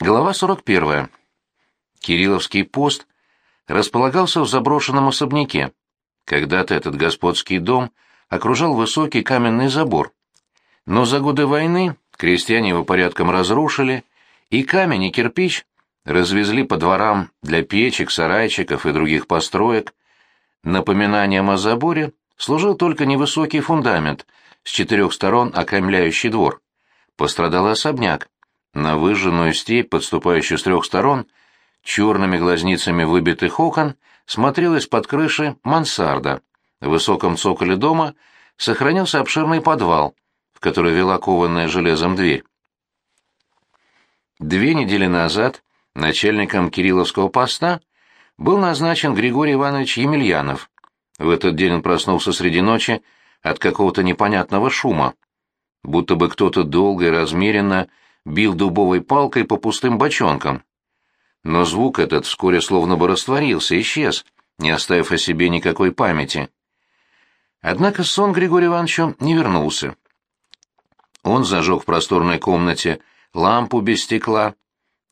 Глава 41. Кирилловский пост располагался в заброшенном особняке. Когда-то этот господский дом окружал высокий каменный забор. Но за годы войны крестьяне его порядком разрушили, и камень и кирпич развезли по дворам для печек, сарайчиков и других построек. Напоминанием о заборе служил только невысокий фундамент, с четырех сторон окаймляющий двор. Пострадал особняк. На выжженную степь, подступающую с трех сторон, черными глазницами выбитых окон, смотрелась под крыши мансарда. В высоком цоколе дома сохранился обширный подвал, в который вела кованная железом дверь. Две недели назад начальником Кирилловского поста был назначен Григорий Иванович Емельянов. В этот день он проснулся среди ночи от какого-то непонятного шума, будто бы кто-то долго и размеренно бил дубовой палкой по пустым бочонкам. Но звук этот вскоре словно бы растворился, исчез, не оставив о себе никакой памяти. Однако сон Григорию Ивановичу не вернулся. Он зажег в просторной комнате лампу без стекла.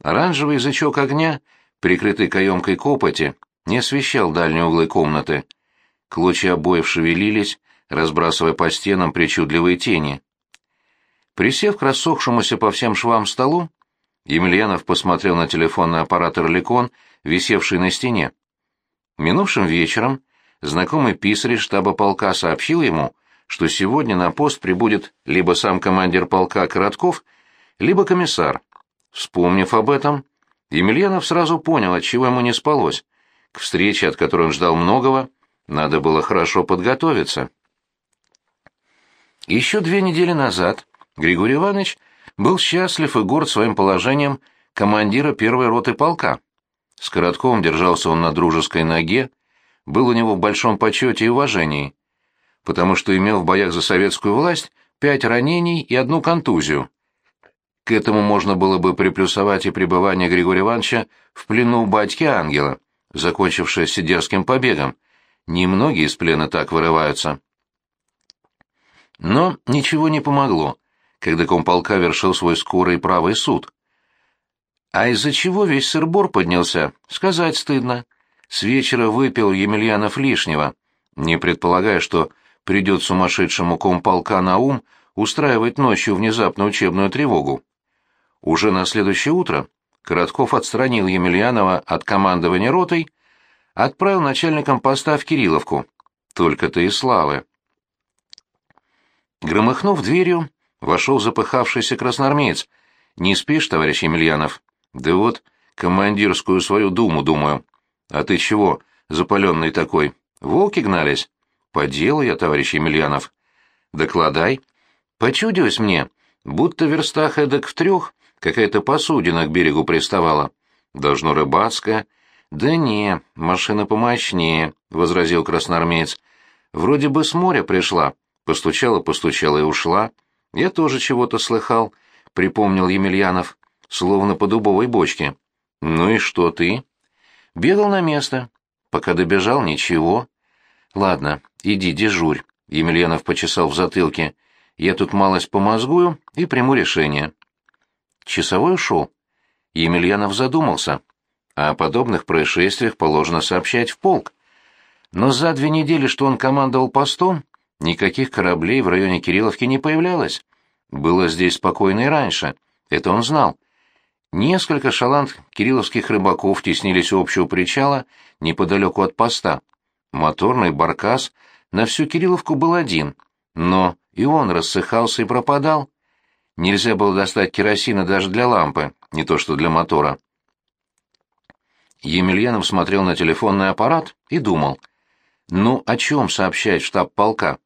Оранжевый язычок огня, прикрытый каемкой копоти, не освещал дальние углы комнаты. Клочья обоев шевелились, разбрасывая по стенам причудливые тени. Присев к рассохшемуся по всем швам столу, Емельянов посмотрел на телефонный аппарат «Орликон», висевший на стене. Минувшим вечером знакомый писарь штаба полка сообщил ему, что сегодня на пост прибудет либо сам командир полка Коротков, либо комиссар. Вспомнив об этом, Емельянов сразу понял, от чего ему не спалось. К встрече, от которой он ждал многого, надо было хорошо подготовиться. Еще две недели назад Григорий Иванович был счастлив и горд своим положением командира первой роты полка. С Коротковым держался он на дружеской ноге, был у него в большом почете и уважении, потому что имел в боях за советскую власть пять ранений и одну контузию. К этому можно было бы приплюсовать и пребывание Григория Ивановича в плену у батьки-ангела, закончившееся дерзким побегом. Немногие из плена так вырываются. Но ничего не помогло, когда комполка вершил свой скорый правый суд. А из-за чего весь сырбор поднялся, сказать стыдно. С вечера выпил Емельянов лишнего, не предполагая, что придет сумасшедшему комполка на ум устраивать ночью внезапно учебную тревогу. Уже на следующее утро Коротков отстранил Емельянова от командования ротой, отправил начальником поста в Кирилловку. Только-то и славы. Громыхнув дверью, вошел запыхавшийся красноармеец. «Не спишь, товарищ Емельянов?» «Да вот, командирскую свою думу думаю». «А ты чего, запаленный такой? Волки гнались?» «По делу я, товарищ Емельянов». «Докладай». «Почудилось мне, будто верстах эдак в трех какая-то посудина к берегу приставала. Должно рыбацкая». «Да не, машина помощнее», — возразил красноармеец. «Вроде бы с моря пришла». Постучала, постучала и ушла. Я тоже чего-то слыхал, припомнил Емельянов, словно по дубовой бочке. Ну и что ты? Бегал на место. Пока добежал, ничего. Ладно, иди дежурь. Емельянов почесал в затылке. Я тут малость помозгую и приму решение. Часовой ушел. Емельянов задумался. О подобных происшествиях положено сообщать в полк. Но за две недели, что он командовал постом, Никаких кораблей в районе Кирилловки не появлялось. Было здесь спокойно и раньше, это он знал. Несколько шаланд кирилловских рыбаков теснились у общего причала неподалеку от поста. Моторный баркас на всю Кирилловку был один, но и он рассыхался и пропадал. Нельзя было достать керосина даже для лампы, не то что для мотора. Емельянов смотрел на телефонный аппарат и думал, ну, о чем сообщать штаб полка?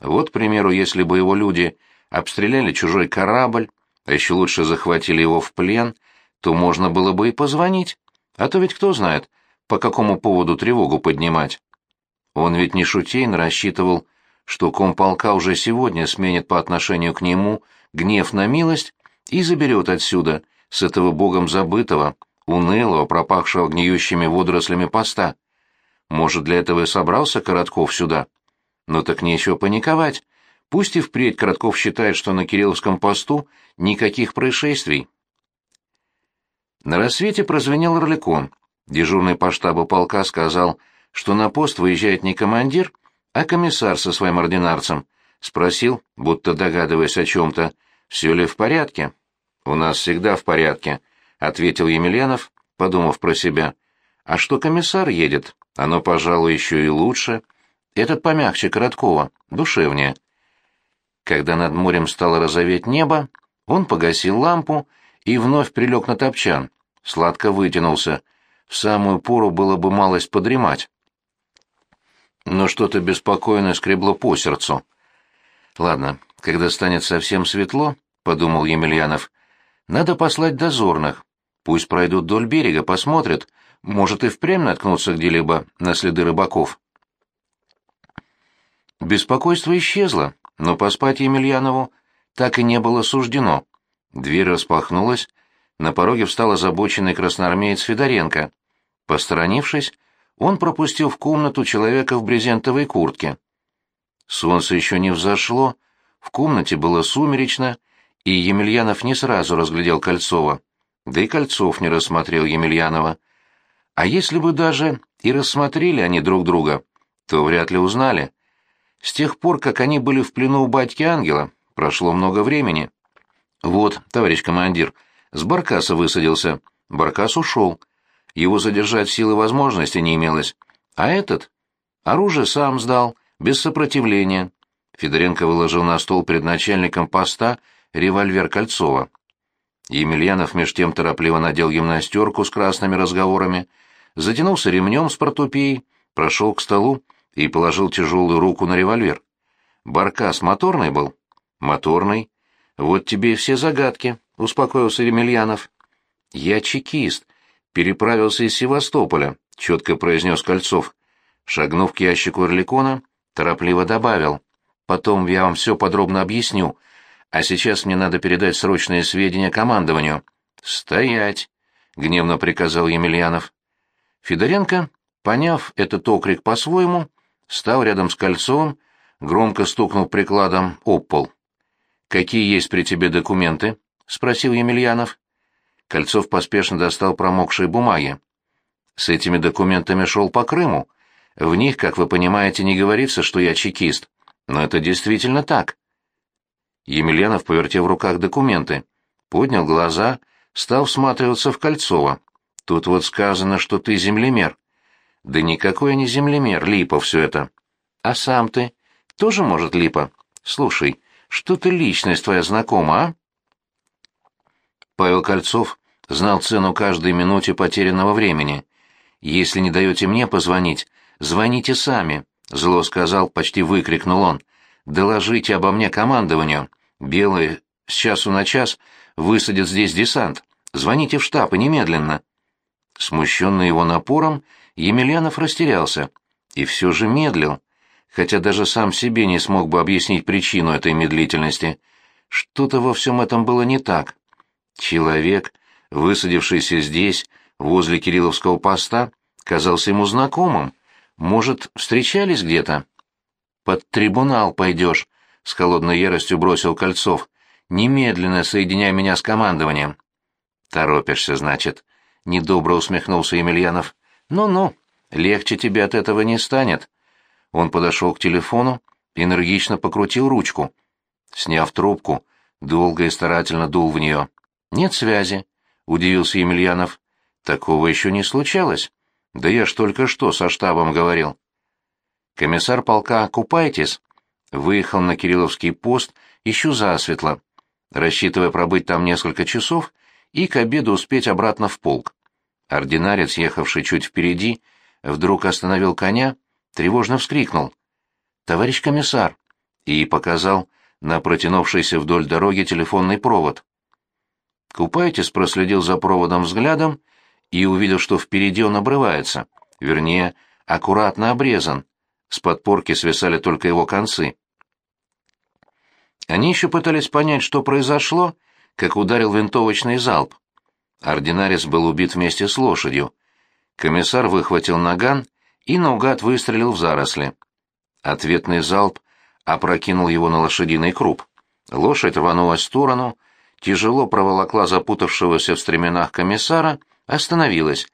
Вот, к примеру, если бы его люди обстреляли чужой корабль, а еще лучше захватили его в плен, то можно было бы и позвонить. А то ведь кто знает, по какому поводу тревогу поднимать. Он ведь не шутейно рассчитывал, что комполка уже сегодня сменит по отношению к нему гнев на милость и заберет отсюда, с этого богом забытого, унылого, пропахшего гниющими водорослями поста. Может, для этого и собрался Коротков сюда? Но так нечего паниковать. Пусть и впредь Коротков считает, что на Кирилловском посту никаких происшествий. На рассвете прозвенел орликон. Дежурный по штабу полка сказал, что на пост выезжает не командир, а комиссар со своим ординарцем. Спросил, будто догадываясь о чем-то, все ли в порядке. «У нас всегда в порядке», — ответил Емельянов, подумав про себя. «А что комиссар едет? Оно, пожалуй, еще и лучше. Этот помягче Короткова, душевнее». Когда над морем стало розоветь небо, он погасил лампу и вновь прилег на топчан, сладко вытянулся. В самую пору было бы малость подремать. Но что-то беспокойное скребло по сердцу. «Ладно, когда станет совсем светло», — подумал Емельянов, — «надо послать дозорных. Пусть пройдут вдоль берега, посмотрят, может и впрямь наткнуться где-либо на следы рыбаков». Беспокойство исчезло, но поспать Емельянову так и не было суждено. Дверь распахнулась, на пороге встал озабоченный красноармеец Федоренко. Посторонившись, он пропустил в комнату человека в брезентовой куртке. Солнце еще не взошло, в комнате было сумеречно, и Емельянов не сразу разглядел Кольцова. Да и Кольцов не рассмотрел Емельянова. А если бы даже и рассмотрели они друг друга, то вряд ли узнали. С тех пор, как они были в плену у батьки Ангела, прошло много времени. Вот, товарищ командир, с Баркаса высадился. Баркас ушел. Его задержать силы возможности не имелось. А этот? Оружие сам сдал, без сопротивления. Федоренко выложил на стол перед начальником поста револьвер Кольцова. Емельянов меж тем торопливо надел гимнастерку с красными разговорами, затянулся ремнем с портупеей, прошел к столу и положил тяжелую руку на револьвер. «Баркас моторный был?» «Моторный. Вот тебе и все загадки», — успокоился Емельянов. «Я чекист. Переправился из Севастополя», — четко произнес Кольцов. Шагнув к ящику Орликона, торопливо добавил. «Потом я вам все подробно объясню, а сейчас мне надо передать срочные сведения командованию». «Стоять!» — гневно приказал Емельянов. Федоренко, поняв этот окрик по-своему, стал рядом с кольцом, громко стукнул прикладом об пол. «Какие есть при тебе документы?» — спросил Емельянов. Кольцов поспешно достал промокшие бумаги. «С этими документами шел по Крыму. В них, как вы понимаете, не говорится, что я чекист. Но это действительно так». Емельянов повертел в руках документы, поднял глаза, стал всматриваться в Кольцова. «Тут вот сказано, что ты землемер. Да никакой я не землемер, Липа все это. А сам ты? Тоже, может, Липа? Слушай, что ты личность твоя знакома, а? Павел Кольцов знал цену каждой минуте потерянного времени. «Если не даете мне позвонить, звоните сами», — зло сказал, почти выкрикнул он. «Доложите обо мне командованию. Белые с часу на час высадят здесь десант. Звоните в штаб и немедленно». Смущенный его напором, Емельянов растерялся и все же медлил, хотя даже сам себе не смог бы объяснить причину этой медлительности. Что-то во всем этом было не так. Человек, высадившийся здесь, возле Кирилловского поста, казался ему знакомым. Может, встречались где-то? «Под трибунал пойдешь», — с холодной яростью бросил Кольцов. «Немедленно соединяй меня с командованием». «Торопишься, значит», — недобро усмехнулся Емельянов. «Ну-ну, легче тебе от этого не станет». Он подошел к телефону, энергично покрутил ручку. Сняв трубку, долго и старательно дул в нее. «Нет связи», — удивился Емельянов. «Такого еще не случалось. Да я ж только что со штабом говорил». Комиссар полка Купайтис выехал на Кирилловский пост еще засветло, рассчитывая пробыть там несколько часов и к обеду успеть обратно в полк. Ординарец, ехавший чуть впереди, вдруг остановил коня, тревожно вскрикнул. «Товарищ комиссар!» и показал на протянувшийся вдоль дороги телефонный провод. Купайтис проследил за проводом взглядом и увидел, что впереди он обрывается, вернее, аккуратно обрезан. С подпорки свисали только его концы. Они еще пытались понять, что произошло, как ударил винтовочный залп. Ординарец был убит вместе с лошадью. Комиссар выхватил наган и наугад выстрелил в заросли. Ответный залп опрокинул его на лошадиный круп. Лошадь рванулась в сторону, тяжело проволокла запутавшегося в стременах комиссара, остановилась.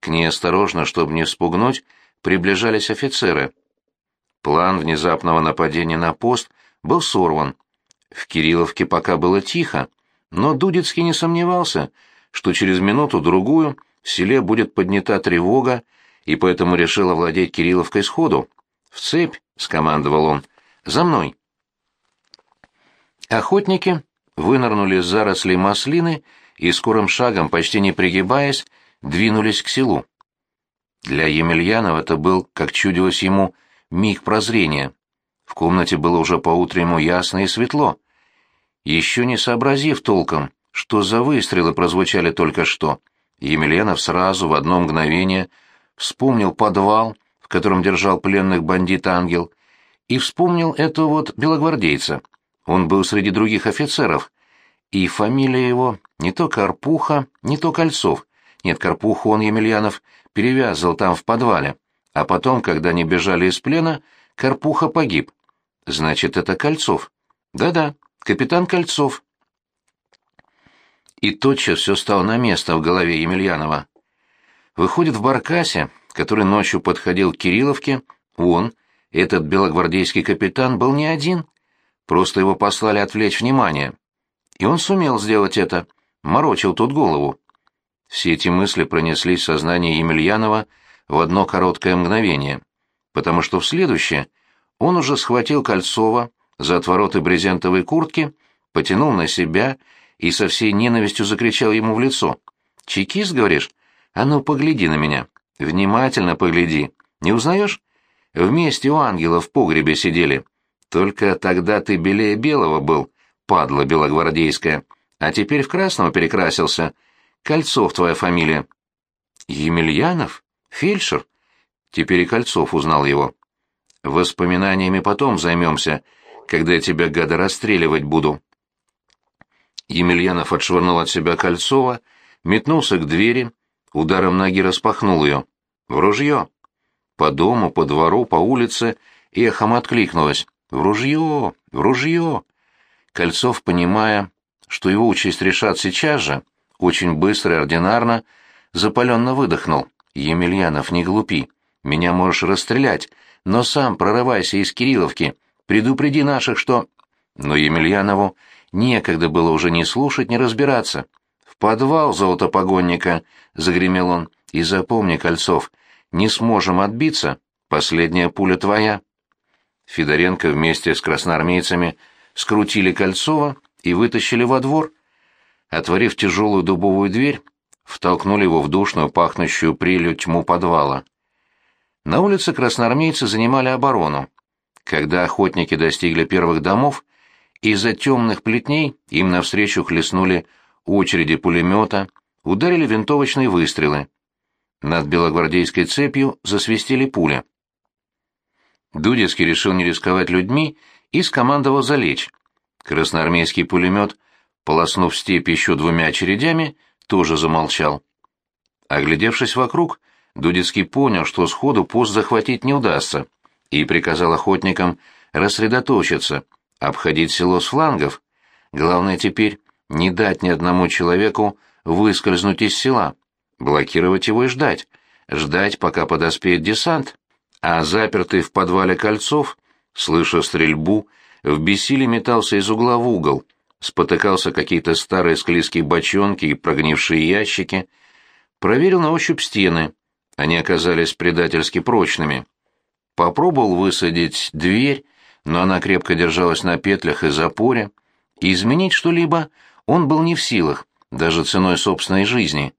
К ней осторожно, чтобы не спугнуть, приближались офицеры. План внезапного нападения на пост был сорван. В Кирилловке пока было тихо, но Дудецкий не сомневался, что через минуту-другую в селе будет поднята тревога, и поэтому решил овладеть Кирилловкой сходу. «В цепь!» — скомандовал он. «За мной!» Охотники вынырнули из зарослей маслины и скорым шагом, почти не пригибаясь, двинулись к селу. Для Емельянова это был, как чудилось ему, миг прозрения. В комнате было уже по-утреннему ясно и светло. Еще не сообразив толком, что за выстрелы прозвучали только что, Емельянов сразу в одно мгновение вспомнил подвал, в котором держал пленных бандит Ангел, и вспомнил этого вот белогвардейца. Он был среди других офицеров, и фамилия его не то Карпуха, не то Кольцов. Нет, Карпуху он, Емельянов, перевязывал там в подвале, а потом, когда они бежали из плена, Карпуха погиб. Значит, это Кольцов. Да-да, капитан Кольцов. И тотчас все стало на место в голове Емельянова. Выходит, в Баркасе, который ночью подходил к Кирилловке, он, этот белогвардейский капитан, был не один. Просто его послали отвлечь внимание. И он сумел сделать это, морочил тут голову. Все эти мысли пронеслись в сознание Емельянова в одно короткое мгновение, потому что в следующее он уже схватил Кольцова за отвороты брезентовой куртки, потянул на себя и со всей ненавистью закричал ему в лицо. «Чекист, говоришь? А ну, погляди на меня. Внимательно погляди. Не узнаешь? Вместе у ангела в погребе сидели. Только тогда ты белее белого был, падла белогвардейская, а теперь в красного перекрасился. Кольцов твоя фамилия». «Емельянов? Фельдшер?» Теперь и Кольцов узнал его. «Воспоминаниями потом займемся, когда я тебя, гада, расстреливать буду». Емельянов отшвырнул от себя Кольцова, метнулся к двери, ударом ноги распахнул ее. «В ружье!» По дому, по двору, по улице эхом откликнулось. «В ружье! В ружье!» Кольцов, понимая, что его участь решат сейчас же, очень быстро и ординарно, запаленно выдохнул. «Емельянов, не глупи. Меня можешь расстрелять, но сам прорывайся из Кирилловки. Предупреди наших, что...» Но Емельянову Некогда было уже ни слушать, ни разбираться. «В подвал золотопогонника!» — загремел он. «И запомни, Кольцов, не сможем отбиться, последняя пуля твоя». Федоренко вместе с красноармейцами скрутили Кольцова и вытащили во двор. Отворив тяжелую дубовую дверь, втолкнули его в душную, пахнущую прелью тьму подвала. На улице красноармейцы занимали оборону. Когда охотники достигли первых домов, из-за темных плетней им навстречу хлестнули очереди пулемета, ударили винтовочные выстрелы. Над белогвардейской цепью засвистели пули. Дудецкий решил не рисковать людьми и скомандовал залечь. Красноармейский пулемет, полоснув степь еще двумя очередями, тоже замолчал. Оглядевшись вокруг, Дудецкий понял, что сходу пост захватить не удастся, и приказал охотникам рассредоточиться — обходить село с флангов. Главное теперь не дать ни одному человеку выскользнуть из села, блокировать его и ждать, ждать, пока подоспеет десант. А запертый в подвале Кольцов, слыша стрельбу, в бессилии метался из угла в угол, спотыкался какие-то старые склизкие бочонки и прогнившие ящики, проверил на ощупь стены, они оказались предательски прочными. Попробовал высадить дверь, но она крепко держалась на петлях и запоре, и изменить что-либо он был не в силах, даже ценой собственной жизни.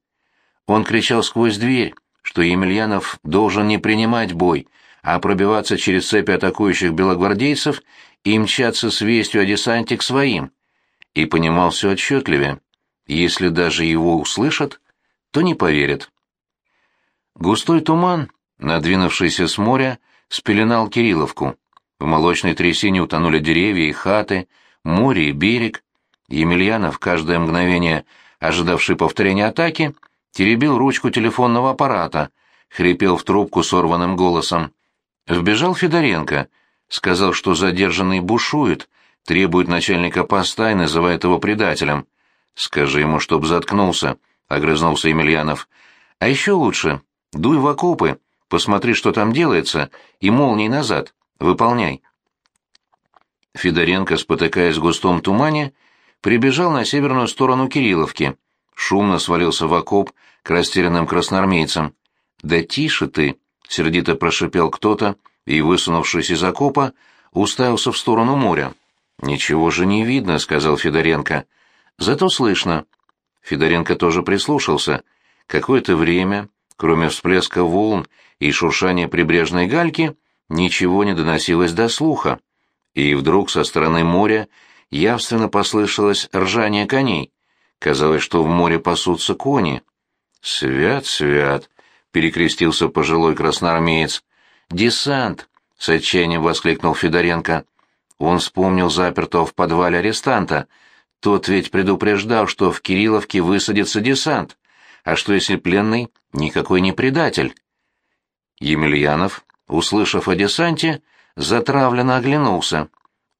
Он кричал сквозь дверь, что Емельянов должен не принимать бой, а пробиваться через цепи атакующих белогвардейцев и мчаться с вестью о десанте к своим, и понимал все отчетливее. Если даже его услышат, то не поверят. Густой туман, надвинувшийся с моря, спеленал Кирилловку. В молочной трясине утонули деревья и хаты, море и берег. Емельянов, каждое мгновение ожидавший повторения атаки, теребил ручку телефонного аппарата, хрипел в трубку сорванным голосом. Вбежал Федоренко, сказал, что задержанный бушует, требует начальника поста и называет его предателем. Скажи ему, чтоб заткнулся, — огрызнулся Емельянов. А еще лучше, дуй в окопы, посмотри, что там делается, и молнией назад. Выполняй. Федоренко, спотыкаясь в густом тумане, прибежал на северную сторону Кирилловки, шумно свалился в окоп к растерянным красноармейцам. «Да тише ты!» — сердито прошипел кто-то и, высунувшись из окопа, уставился в сторону моря. «Ничего же не видно», — сказал Федоренко. «Зато слышно». Федоренко тоже прислушался. Какое-то время, кроме всплеска волн и шуршания прибрежной гальки, ничего не доносилось до слуха. И вдруг со стороны моря явственно послышалось ржание коней. Казалось, что в море пасутся кони. «Свят, свят!» — перекрестился пожилой красноармеец. «Десант!» — с отчаянием воскликнул Федоренко. Он вспомнил запертого в подвале арестанта. Тот ведь предупреждал, что в Кирилловке высадится десант. А что если пленный никакой не предатель? Емельянов, услышав о десанте, затравленно оглянулся.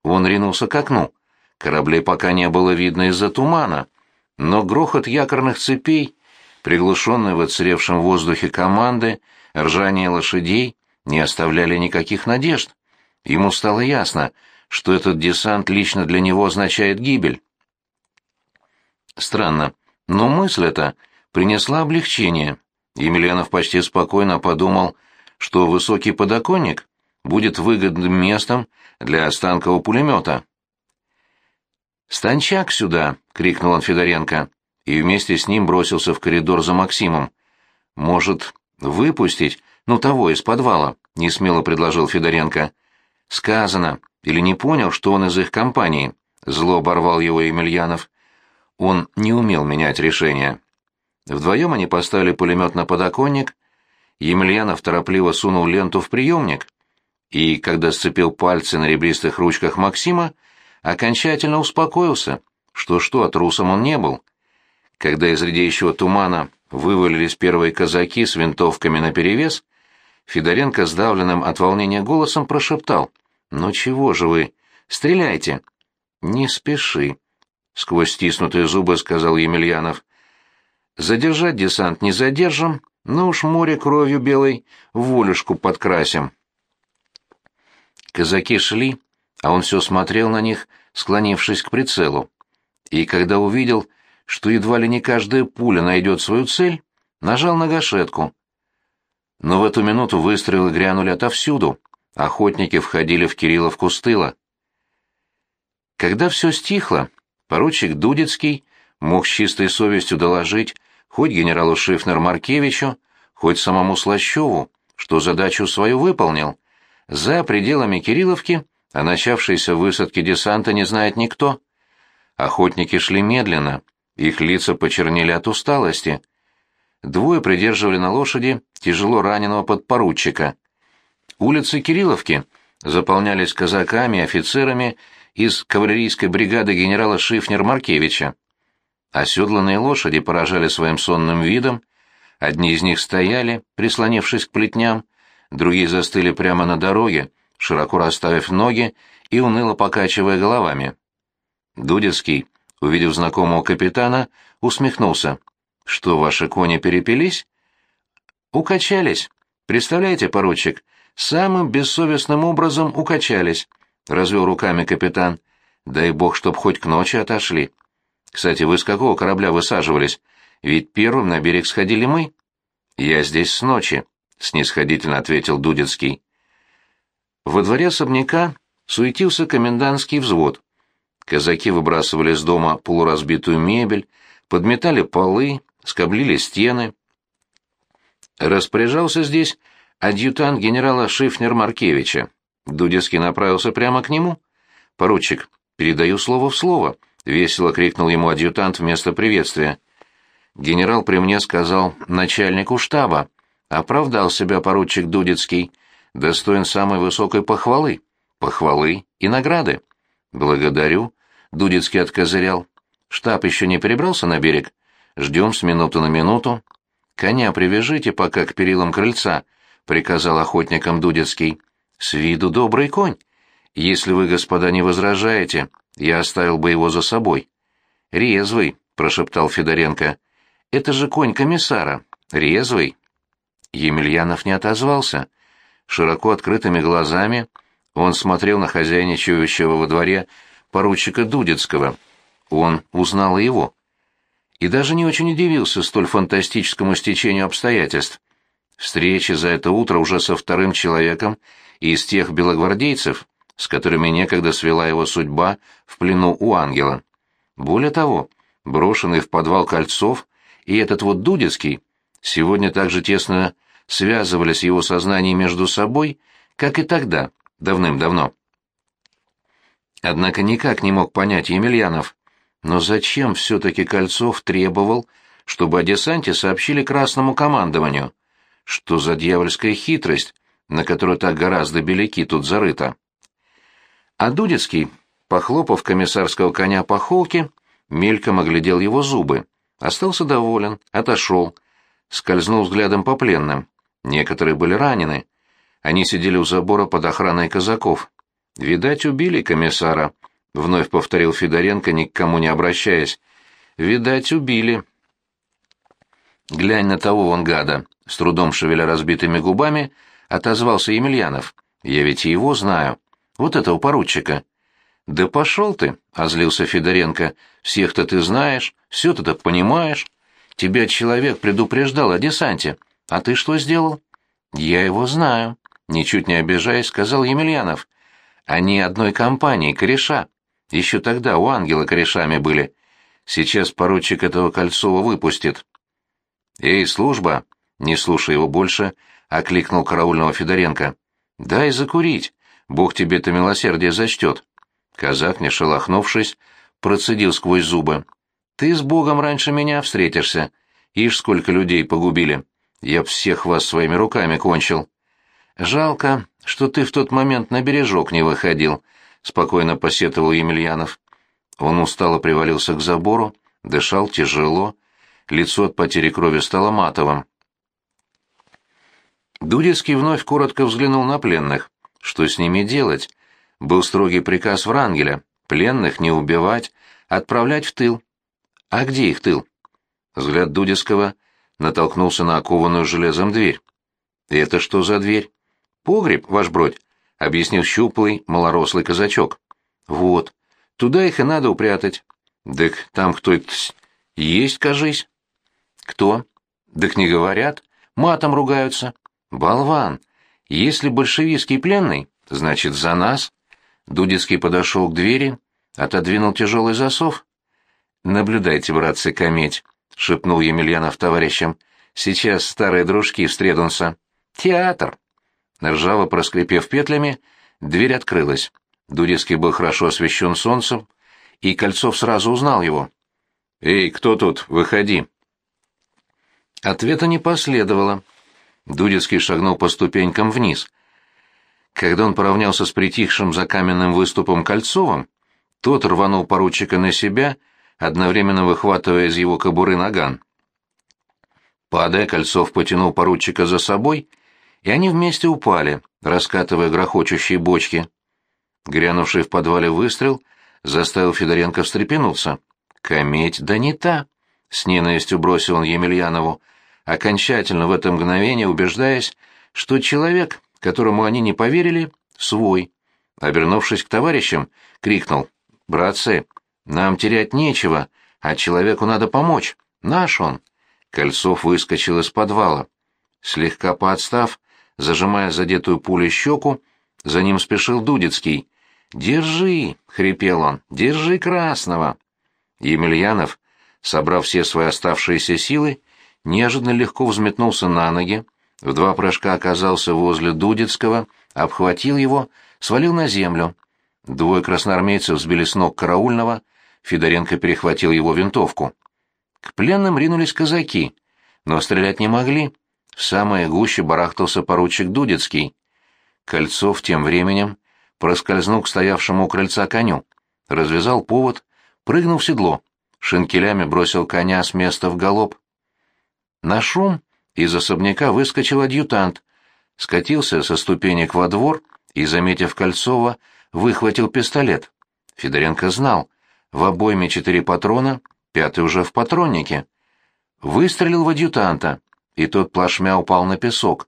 Он ринулся к окну. Кораблей пока не было видно из-за тумана, но грохот якорных цепей, приглушенный в отсыревшем воздухе команды, ржание лошадей не оставляли никаких надежд. Ему стало ясно, что этот десант лично для него означает гибель. Странно, но мысль эта принесла облегчение. Емельянов почти спокойно подумал, что высокий подоконник будет выгодным местом для останкового пулемета. «Станчак сюда!» — крикнул он Федоренко, и вместе с ним бросился в коридор за Максимом. «Может, выпустить, ну, того из подвала?» — несмело предложил Федоренко. «Сказано, или не понял, что он из их компании?» — зло оборвал его Емельянов. Он не умел менять решения. Вдвоем они поставили пулемет на подоконник. Емельянов торопливо сунул ленту в приемник. И, когда сцепил пальцы на ребристых ручках Максима, окончательно успокоился. Что-что, а трусом он не был. Когда из редеющего тумана вывалились первые казаки с винтовками наперевес, Федоренко сдавленным от волнения голосом прошептал. «Ну чего же вы? Стреляйте!» «Не спеши», — сквозь стиснутые зубы сказал Емельянов. «Задержать десант не задержим, но уж море кровью белой волюшку подкрасим». Казаки шли, а он все смотрел на них, склонившись к прицелу. И когда увидел, что едва ли не каждая пуля найдет свою цель, нажал на гашетку. Но в эту минуту выстрелы грянули отовсюду. Охотники входили в Кирилловку с тыла. Когда все стихло, поручик Дудецкий мог с чистой совестью доложить хоть генералу Шифнер-Маркевичу, хоть самому Слащеву, что задачу свою выполнил. За пределами Кирилловки о начавшейся высадке десанта не знает никто. Охотники шли медленно, их лица почернели от усталости. Двое придерживали на лошади тяжело раненого подпоручика. Улицы Кирилловки заполнялись казаками и офицерами из кавалерийской бригады генерала Шифнер-Маркевича. Оседланные лошади поражали своим сонным видом, одни из них стояли, прислонившись к плетням, другие застыли прямо на дороге, широко расставив ноги и уныло покачивая головами. Дудецкий, увидев знакомого капитана, усмехнулся. «Что, ваши кони перепились?» «Укачались. Представляете, поручик, самым бессовестным образом укачались, развел руками капитан. Дай бог, чтоб хоть к ночи отошли. Кстати, вы с какого корабля высаживались? Ведь первым на берег сходили мы. Я здесь с ночи, снисходительно ответил Дудецкий. Во дворе особняка суетился комендантский взвод. Казаки выбрасывали с дома полуразбитую мебель, подметали полы, скоблили стены. Распоряжался здесь адъютант генерала Шифнер-Маркевича. Дудецкий направился прямо к нему. «Поручик, передаю слово в слово», — весело крикнул ему адъютант вместо приветствия. Генерал при мне сказал начальнику штаба. Оправдал себя поручик Дудецкий. Достоин самой высокой похвалы. Похвалы и награды. «Благодарю», — Дудецкий откозырял. «Штаб еще не перебрался на берег? Ждем с минуты на минуту». «Коня привяжите пока к перилам крыльца», приказал охотникам Дудецкий. «С виду добрый конь. Если вы, господа, не возражаете, я оставил бы его за собой. Резвый, прошептал Федоренко. «Это же конь комиссара, резвый». Емельянов не отозвался. Широко открытыми глазами он смотрел на хозяйничающего во дворе поручика Дудецкого. Он узнал его. И даже не очень удивился столь фантастическому стечению обстоятельств. Встречи за это утро уже со вторым человеком из тех белогвардейцев, с которыми некогда свела его судьба в плену у ангела. Более того, брошенный в подвал Кольцов и этот вот Дудецкий сегодня также тесно связывались его сознание между собой, как и тогда, давным-давно. Однако никак не мог понять Емельянов, но зачем все-таки Кольцов требовал, чтобы о десанте сообщили красному командованию? Что за дьявольская хитрость, на которую так гораздо беляки тут зарыта? А Дудецкий, похлопав комиссарского коня по холке, мельком оглядел его зубы, остался доволен, отошел, скользнул взглядом по пленным. Некоторые были ранены. Они сидели у забора под охраной казаков. «Видать, убили комиссара», — вновь повторил Федоренко, ни к кому не обращаясь. «Видать, убили». «Глянь на того вон гада», — с трудом шевеля разбитыми губами, отозвался Емельянов. «Я ведь его знаю. Вот этого поручика». «Да пошел ты», — озлился Федоренко. «Всех-то ты знаешь, все ты так понимаешь. Тебя человек предупреждал о десанте. А ты что сделал?» «Я его знаю», — ничуть не обижаясь, сказал Емельянов. «Они одной компании, кореша. Еще тогда у ангела корешами были. Сейчас поручик этого Кольцова выпустит». «Эй, служба!» — не слушая его больше, окликнул караульного Федоренко. «Дай закурить, Бог тебе-то милосердие зачтет». Казак, не шелохнувшись, процедил сквозь зубы. «Ты с Богом раньше меня встретишься. Ишь, сколько людей погубили. Я всех вас своими руками кончил. Жалко, что ты в тот момент на бережок не выходил», — спокойно посетовал Емельянов. Он устало привалился к забору, дышал тяжело, лицо от потери крови стало матовым. Дудецкий вновь коротко взглянул на пленных. Что с ними делать? Был строгий приказ Врангеля — пленных не убивать, отправлять в тыл. А где их тыл? Взгляд Дудецкого натолкнулся на окованную железом дверь. «Это что за дверь?» «Погреб, ваш бродь», — объяснил щуплый, малорослый казачок. «Вот, туда их и надо упрятать». «Так там кто-то есть, кажись». «Кто?» «Так не говорят. Матом ругаются». «Болван! Если большевистский пленный, значит, за нас». Дудецкий подошел к двери, отодвинул тяжелый засов. «Наблюдайте, братцы, кометь», — шепнул Емельянов товарищам. «Сейчас старые дружки встретятся. Театр!» Ржаво проскрипев петлями, дверь открылась. Дудецкий был хорошо освещен солнцем, и Кольцов сразу узнал его. «Эй, кто тут? Выходи!» Ответа не последовало. Дудецкий шагнул по ступенькам вниз. Когда он поравнялся с притихшим за каменным выступом Кольцовым, тот рванул поручика на себя, одновременно выхватывая из его кобуры наган. Падая, Кольцов потянул поручика за собой, и они вместе упали, раскатывая грохочущие бочки. Грянувший в подвале выстрел заставил Федоренко встрепенуться. «Кометь, да не та!» — с ненавистью бросил он Емельянову, окончательно в это мгновение убеждаясь, что человек, которому они не поверили, свой. Обернувшись к товарищам, крикнул «Братцы, нам терять нечего, а человеку надо помочь. Наш он!» Кольцов выскочил из подвала. Слегка поотстав, зажимая задетую пулей щеку, за ним спешил Дудецкий. «Держи!» — хрипел он. «Держи красного!» Емельянов, собрав все свои оставшиеся силы, неожиданно легко взметнулся на ноги, в два прыжка оказался возле Дудецкого, обхватил его, свалил на землю. Двое красноармейцев сбили с ног караульного, Федоренко перехватил его винтовку. К пленным ринулись казаки, но стрелять не могли. В самое гуще барахтался поручик Дудецкий. Кольцов тем временем проскользнул к стоявшему у крыльца коню, развязал повод, прыгнул в седло, шинкелями бросил коня с места в галоп. На шум из особняка выскочил адъютант, скатился со ступенек во двор и, заметив Кольцова, выхватил пистолет. Федоренко знал, в обойме четыре патрона пятый уже в патроннике. Выстрелил в адъютанта, и тот плашмя упал на песок.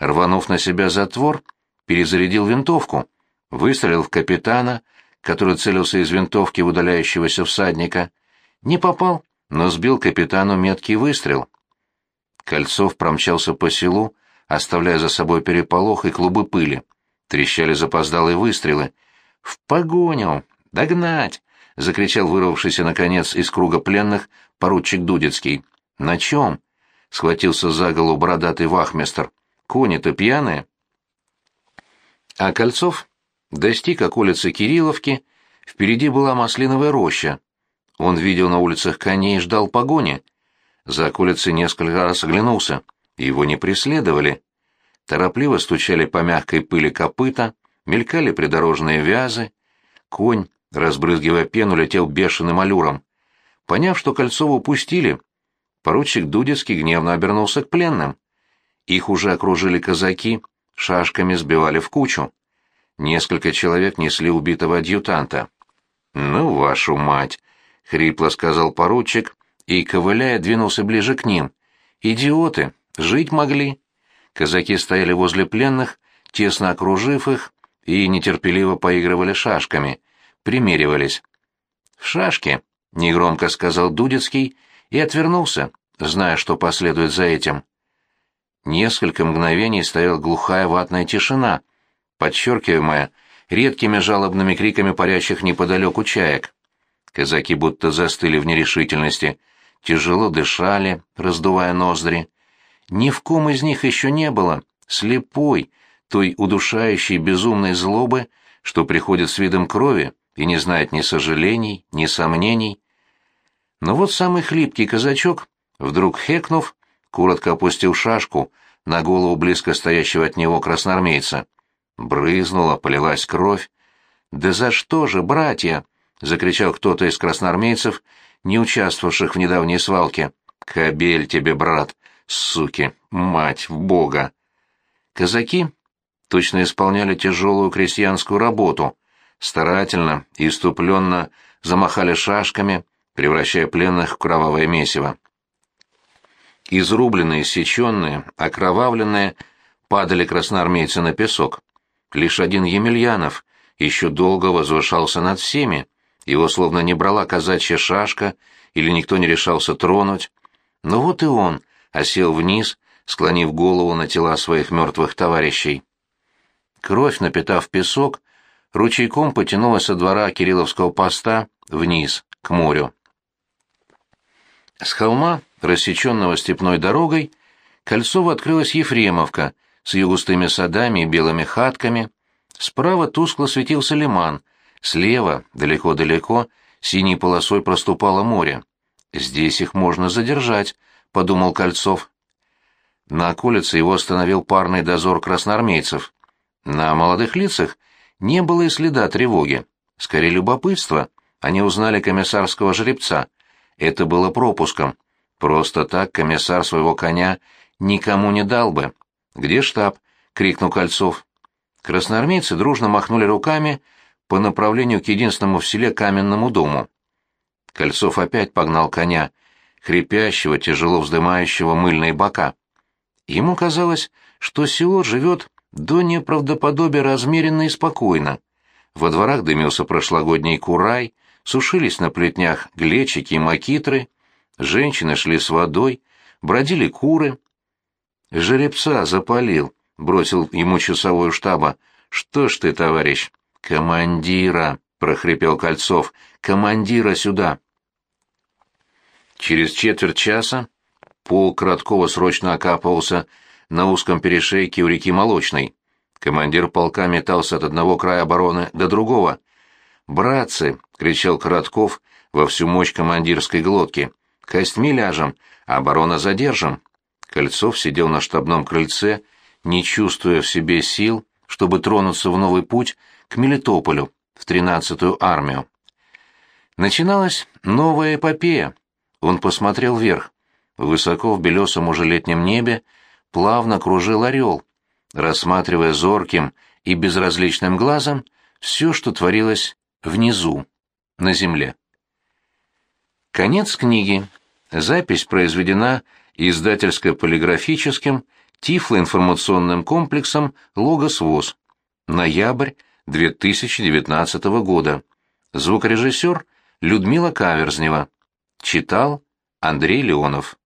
Рванув на себя затвор, перезарядил винтовку, выстрелил в капитана, который целился из винтовки в удаляющегося всадника. Не попал, но сбил капитану меткий выстрел. Кольцов промчался по селу, оставляя за собой переполох и клубы пыли. Трещали запоздалые выстрелы. «В погоню! Догнать!» — закричал вырвавшийся, наконец, из круга пленных поручик Дудецкий. «На чем?» — схватился за голову бородатый вахмистр. «Кони-то пьяные?» А Кольцов достиг околицы Кирилловки, впереди была маслиновая роща. Он видел на улицах коней и ждал погони. За околицей несколько раз оглянулся. Его не преследовали. Торопливо стучали по мягкой пыли копыта, мелькали придорожные вязы. Конь, разбрызгивая пену, летел бешеным аллюром. Поняв, что Кольцову упустили, поручик Дудецкий гневно обернулся к пленным. Их уже окружили казаки, шашками сбивали в кучу. Несколько человек несли убитого адъютанта. «Ну, вашу мать!» — хрипло сказал поручик и, ковыляя, двинулся ближе к ним. «Идиоты! Жить могли!» Казаки стояли возле пленных, тесно окружив их, и нетерпеливо поигрывали шашками, примеривались. «В шашки!» — негромко сказал Дудецкий и отвернулся, зная, что последует за этим. Несколько мгновений стояла глухая ватная тишина, подчеркиваемая редкими жалобными криками парящих неподалеку чаек. Казаки будто застыли в нерешительности, тяжело дышали, раздувая ноздри. Ни в ком из них еще не было слепой, той удушающей безумной злобы, что приходит с видом крови и не знает ни сожалений, ни сомнений. Но вот самый хлипкий казачок, вдруг хекнув, коротко опустил шашку на голову близко стоящего от него красноармейца. Брызнула, полилась кровь. «Да за что же, братья?» — закричал кто-то из красноармейцев, не участвовавших в недавней свалке. «Кобель тебе, брат! Суки! Мать в бога!» Казаки точно исполняли тяжелую крестьянскую работу, старательно и иступленно замахали шашками, превращая пленных в кровавое месиво. Изрубленные, сеченные, окровавленные, падали красноармейцы на песок. Лишь один Емельянов еще долго возвышался над всеми, его словно не брала казачья шашка или никто не решался тронуть. Но вот и он осел вниз, склонив голову на тела своих мертвых товарищей. Кровь, напитав песок, ручейком потянулась со двора Кирилловского поста вниз, к морю. С холма рассеченного степной дорогой, Кольцово открылась Ефремовка с ее густыми садами и белыми хатками. Справа тускло светился лиман, слева, далеко-далеко, синей полосой проступало море. «Здесь их можно задержать», — подумал Кольцов. На околице его остановил парный дозор красноармейцев. На молодых лицах не было и следа тревоги. Скорее любопытство. Они узнали комиссарского жеребца. Это было пропуском. Просто так комиссар своего коня никому не дал бы. «Где штаб?» — крикнул Кольцов. Красноармейцы дружно махнули руками по направлению к единственному в селе каменному дому. Кольцов опять погнал коня, хрипящего, тяжело вздымающего мыльные бока. Ему казалось, что село живет до неправдоподобия размеренно и спокойно. Во дворах дымился прошлогодний курай, сушились на плетнях глечики и макитры, Женщины шли с водой, бродили куры. Жеребца запалил, бросил ему часовой штаба. Что ж ты, товарищ? Командира, прохрипел Кольцов. Командира сюда. Через четверть часа пол Краткова срочно окапывался на узком перешейке у реки Молочной. Командир полка метался от одного края обороны до другого. «Братцы!» — кричал Коротков во всю мощь командирской глотки. Костьми ляжем, а барона задержим. Кольцов сидел на штабном крыльце, не чувствуя в себе сил, чтобы тронуться в новый путь к Мелитополю, в тринадцатую армию. Начиналась новая эпопея. Он посмотрел вверх. Высоко в белесом уже летнем небе плавно кружил орел, рассматривая зорким и безразличным глазом все, что творилось внизу, на земле. Конец книги. Запись произведена издательско-полиграфическим тифлоинформационным комплексом «Логос ВОЗ». Ноябрь 2019 года. Звукорежиссер Людмила Каверзнева. Читал Андрей Леонов.